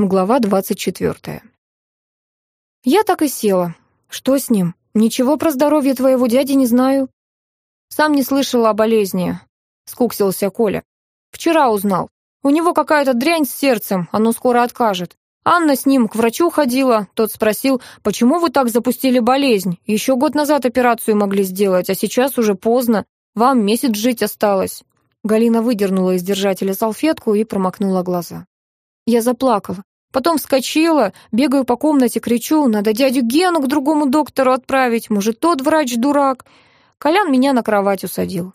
Глава двадцать четвертая. Я так и села. Что с ним? Ничего про здоровье твоего дяди не знаю. Сам не слышала о болезни. Скуксился Коля. Вчера узнал. У него какая-то дрянь с сердцем, оно скоро откажет. Анна с ним к врачу ходила, тот спросил, почему вы так запустили болезнь? Еще год назад операцию могли сделать, а сейчас уже поздно, вам месяц жить осталось. Галина выдернула из держателя салфетку и промокнула глаза. Я заплакала. Потом вскочила, бегаю по комнате, кричу, надо дядю Гену к другому доктору отправить, может, тот врач дурак. Колян меня на кровать усадил.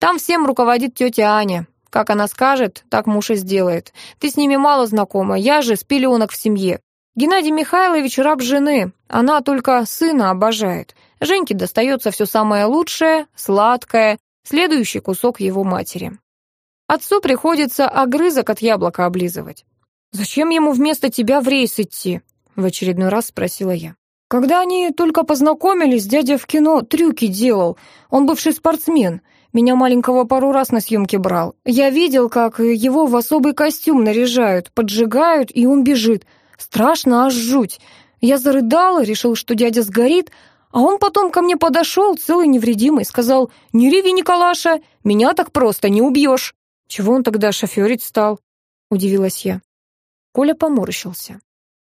Там всем руководит тетя Аня. Как она скажет, так муж и сделает. Ты с ними мало знакома, я же с пеленок в семье. Геннадий Михайлович раб жены, она только сына обожает. Женьке достается все самое лучшее, сладкое, следующий кусок его матери. Отцу приходится огрызок от яблока облизывать. «Зачем ему вместо тебя в рейс идти?» — в очередной раз спросила я. «Когда они только познакомились, дядя в кино трюки делал. Он бывший спортсмен. Меня маленького пару раз на съемке брал. Я видел, как его в особый костюм наряжают, поджигают, и он бежит. Страшно, аж жуть. Я зарыдала, решил, что дядя сгорит, а он потом ко мне подошел, целый невредимый, сказал, «Не реви, Николаша, меня так просто не убьешь». «Чего он тогда шоферить стал?» — удивилась я. Коля поморщился.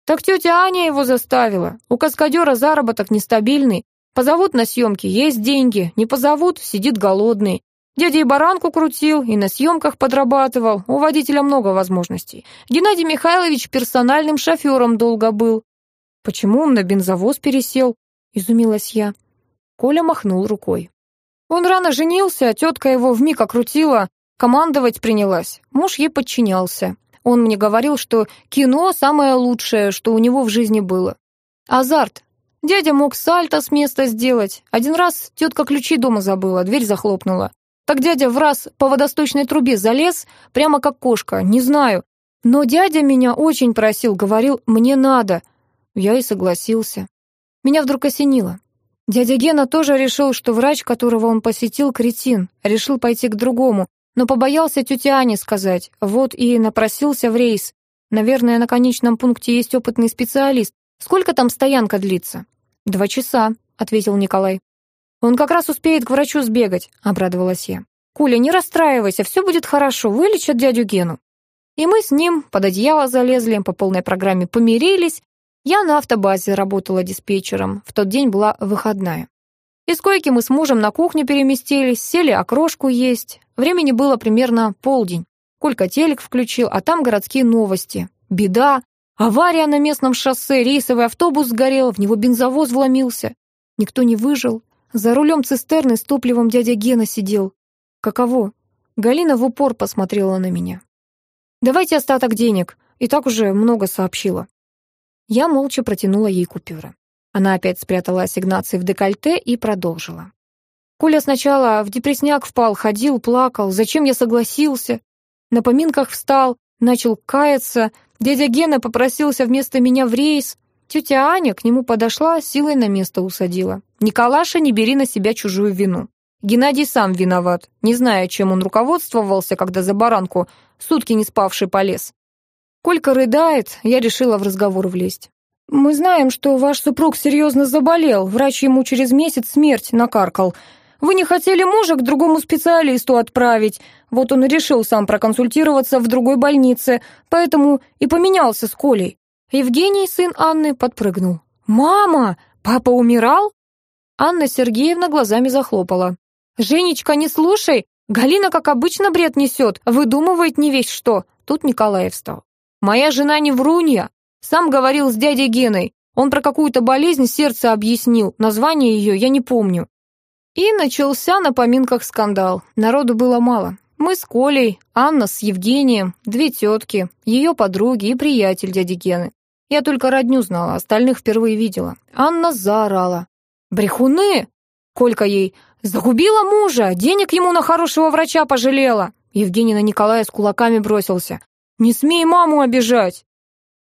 «Так тетя Аня его заставила. У каскадера заработок нестабильный. Позовут на съемки, есть деньги. Не позовут, сидит голодный. Дядя и баранку крутил, и на съемках подрабатывал. У водителя много возможностей. Геннадий Михайлович персональным шофером долго был. Почему он на бензовоз пересел? Изумилась я. Коля махнул рукой. Он рано женился, а тетка его вмиг окрутила, командовать принялась. Муж ей подчинялся. Он мне говорил, что кино самое лучшее, что у него в жизни было. Азарт. Дядя мог сальто с места сделать. Один раз тетка ключи дома забыла, дверь захлопнула. Так дядя в раз по водосточной трубе залез, прямо как кошка, не знаю. Но дядя меня очень просил, говорил, мне надо. Я и согласился. Меня вдруг осенило. Дядя Гена тоже решил, что врач, которого он посетил, кретин. Решил пойти к другому, но побоялся тете Ане сказать, вот и напросился в рейс. Наверное, на конечном пункте есть опытный специалист. Сколько там стоянка длится? Два часа, ответил Николай. Он как раз успеет к врачу сбегать, обрадовалась я. Куля, не расстраивайся, все будет хорошо, вылечат дядю Гену. И мы с ним под одеяло залезли, по полной программе помирились. Я на автобазе работала диспетчером, в тот день была выходная. Из койки мы с мужем на кухню переместились, сели окрошку есть. Времени было примерно полдень. Колька телек включил, а там городские новости. Беда. Авария на местном шоссе, рейсовый автобус сгорел, в него бензовоз вломился. Никто не выжил. За рулем цистерны с топливом дядя Гена сидел. Каково? Галина в упор посмотрела на меня. «Давайте остаток денег. И так уже много сообщила». Я молча протянула ей купюры. Она опять спрятала ассигнации в декольте и продолжила. Коля сначала в депресняк впал, ходил, плакал. Зачем я согласился? На поминках встал, начал каяться. Дядя Гена попросился вместо меня в рейс. Тетя Аня к нему подошла, силой на место усадила. «Николаша, не бери на себя чужую вину. Геннадий сам виноват, не зная, чем он руководствовался, когда за баранку сутки не спавший полез. Колька рыдает, я решила в разговор влезть. «Мы знаем, что ваш супруг серьезно заболел, врач ему через месяц смерть накаркал. Вы не хотели мужа к другому специалисту отправить. Вот он решил сам проконсультироваться в другой больнице, поэтому и поменялся с Колей. Евгений, сын Анны, подпрыгнул. «Мама! Папа умирал?» Анна Сергеевна глазами захлопала. «Женечка, не слушай! Галина, как обычно, бред несет, выдумывает не весь что!» Тут Николаев встал. «Моя жена не врунья. Сам говорил с дядей Геной. Он про какую-то болезнь сердца объяснил. Название ее я не помню. И начался на поминках скандал. Народу было мало. Мы с Колей, Анна с Евгением, две тетки, ее подруги и приятель дяди Гены. Я только родню знала, остальных впервые видела. Анна заорала. «Брехуны!» Колька ей «Загубила мужа! Денег ему на хорошего врача пожалела!» Евгений на Николая с кулаками бросился. «Не смей маму обижать!»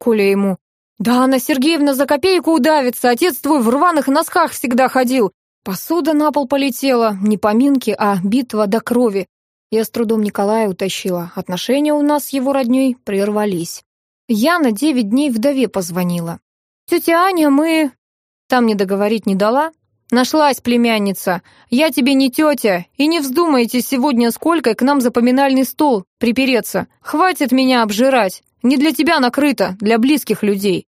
Коля ему «Да Анна Сергеевна за копейку удавится, отец твой в рваных носках всегда ходил, Посуда на пол полетела, не поминки, а битва до крови. Я с трудом Николая утащила. Отношения у нас с его роднёй прервались. Я на девять дней вдове позвонила. Тетя Аня, мы... Там не договорить не дала. Нашлась племянница. Я тебе не тетя, и не вздумайте сегодня сколько к нам за поминальный стол припереться. Хватит меня обжирать. Не для тебя накрыто, для близких людей.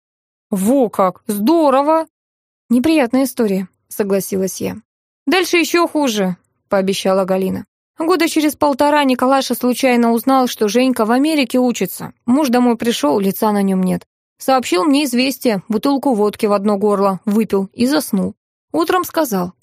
Во как, здорово. Неприятная история, согласилась я. Дальше еще хуже, пообещала Галина. Года через полтора Николаша случайно узнал, что Женька в Америке учится. Муж домой пришел, лица на нем нет. Сообщил мне известие, бутылку водки в одно горло, выпил и заснул. Утром сказал.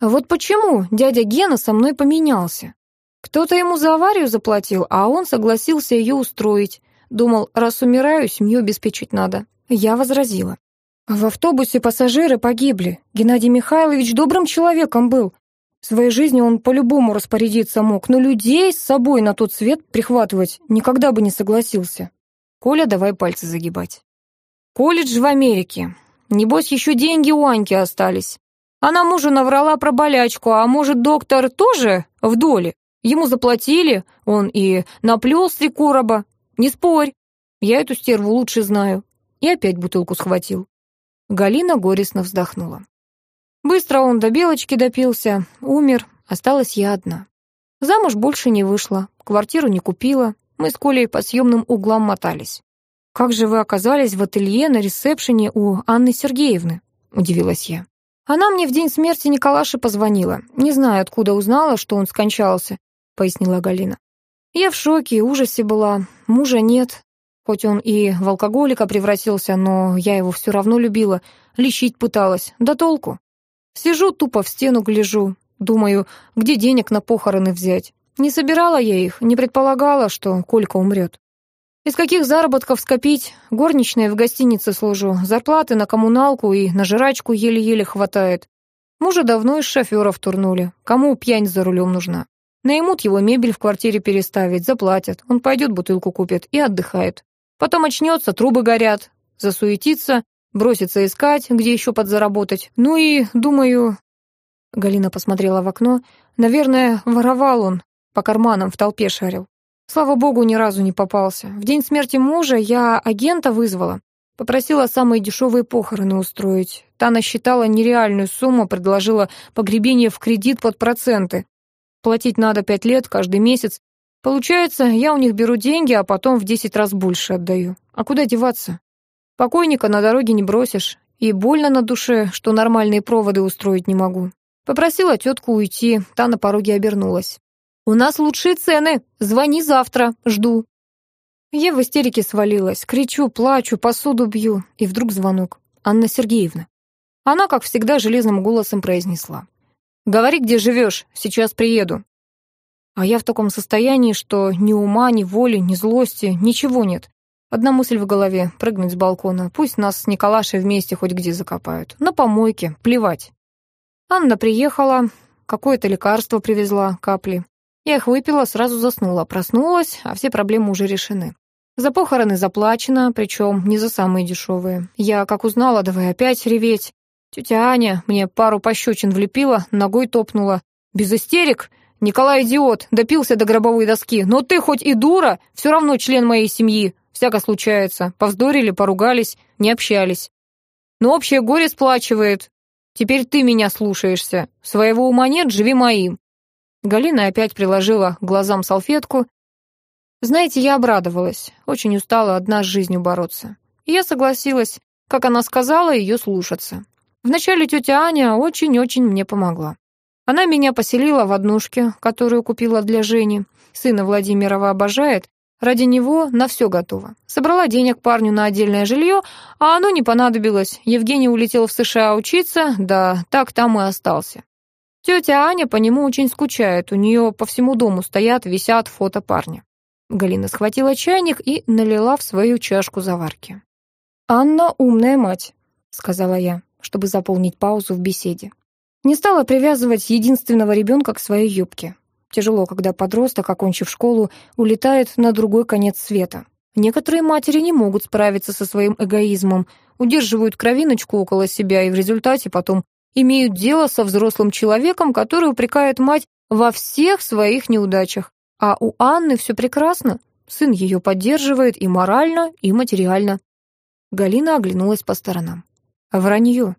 Вот почему дядя Гена со мной поменялся. Кто-то ему за аварию заплатил, а он согласился ее устроить. Думал, раз умираю, семью обеспечить надо. Я возразила. В автобусе пассажиры погибли. Геннадий Михайлович добрым человеком был. В своей жизни он по-любому распорядиться мог, но людей с собой на тот свет прихватывать никогда бы не согласился. Коля, давай пальцы загибать. Колледж в Америке. Небось, еще деньги у Аньки остались. Она мужу наврала про болячку, а может, доктор тоже в доле? Ему заплатили, он и наплел с три короба. Не спорь, я эту стерву лучше знаю. И опять бутылку схватил. Галина горестно вздохнула. Быстро он до белочки допился, умер, осталась я одна. Замуж больше не вышла, квартиру не купила, мы с Колей по съемным углам мотались. «Как же вы оказались в ателье на ресепшене у Анны Сергеевны?» — удивилась я. «Она мне в день смерти Николаши позвонила. Не знаю, откуда узнала, что он скончался», — пояснила Галина. «Я в шоке и ужасе была. Мужа нет. Хоть он и в алкоголика превратился, но я его все равно любила. Лечить пыталась. Да толку. Сижу тупо в стену гляжу, думаю, где денег на похороны взять. Не собирала я их, не предполагала, что Колька умрет. Из каких заработков скопить? Горничная в гостинице служу, зарплаты на коммуналку и на жрачку еле-еле хватает. Мужа давно из шоферов турнули. Кому пьянь за рулем нужна? Наймут его мебель в квартире переставить, заплатят. Он пойдет бутылку купит и отдыхает. Потом очнется, трубы горят. Засуетится, бросится искать, где еще подзаработать. Ну и, думаю...» Галина посмотрела в окно. «Наверное, воровал он, по карманам в толпе шарил. Слава богу, ни разу не попался. В день смерти мужа я агента вызвала. Попросила самые дешевые похороны устроить. Та насчитала нереальную сумму, предложила погребение в кредит под проценты. Платить надо пять лет, каждый месяц. Получается, я у них беру деньги, а потом в десять раз больше отдаю. А куда деваться? Покойника на дороге не бросишь. И больно на душе, что нормальные проводы устроить не могу. Попросила тетку уйти, та на пороге обернулась. «У нас лучшие цены! Звони завтра, жду!» Я в истерике свалилась, кричу, плачу, посуду бью. И вдруг звонок. Анна Сергеевна. Она, как всегда, железным голосом произнесла. «Говори, где живешь, сейчас приеду». А я в таком состоянии, что ни ума, ни воли, ни злости, ничего нет. Одна мысль в голове — прыгнуть с балкона. Пусть нас с Николашей вместе хоть где закопают. На помойке, плевать. Анна приехала, какое-то лекарство привезла, капли. Я их выпила, сразу заснула. Проснулась, а все проблемы уже решены. За похороны заплачено, причем не за самые дешевые. Я, как узнала, давай опять реветь. Тетя Аня мне пару пощечин влепила, ногой топнула. Без истерик. Николай идиот, допился до гробовой доски. Но ты хоть и дура, все равно член моей семьи. Всяко случается. Повздорили, поругались, не общались. Но общее горе сплачивает. Теперь ты меня слушаешься. Своего ума нет, живи моим. Галина опять приложила к глазам салфетку. Знаете, я обрадовалась. Очень устала одна с жизнью бороться. Я согласилась, как она сказала, ее слушаться. Вначале тетя Аня очень-очень мне помогла. Она меня поселила в однушке, которую купила для Жени. Сына Владимирова обожает, Ради него на все готово. Собрала денег парню на отдельное жилье, а оно не понадобилось. Евгений улетел в США учиться, да так там и остался. Тетя Аня по нему очень скучает, у нее по всему дому стоят, висят фото парня. Галина схватила чайник и налила в свою чашку заварки. «Анна умная мать», — сказала я, чтобы заполнить паузу в беседе. Не стала привязывать единственного ребенка к своей юбке. Тяжело, когда подросток, окончив школу, улетает на другой конец света. Некоторые матери не могут справиться со своим эгоизмом, удерживают кровиночку около себя и в результате потом имеют дело со взрослым человеком, который упрекает мать во всех своих неудачах. А у Анны все прекрасно. Сын ее поддерживает и морально, и материально. Галина оглянулась по сторонам. Вранье.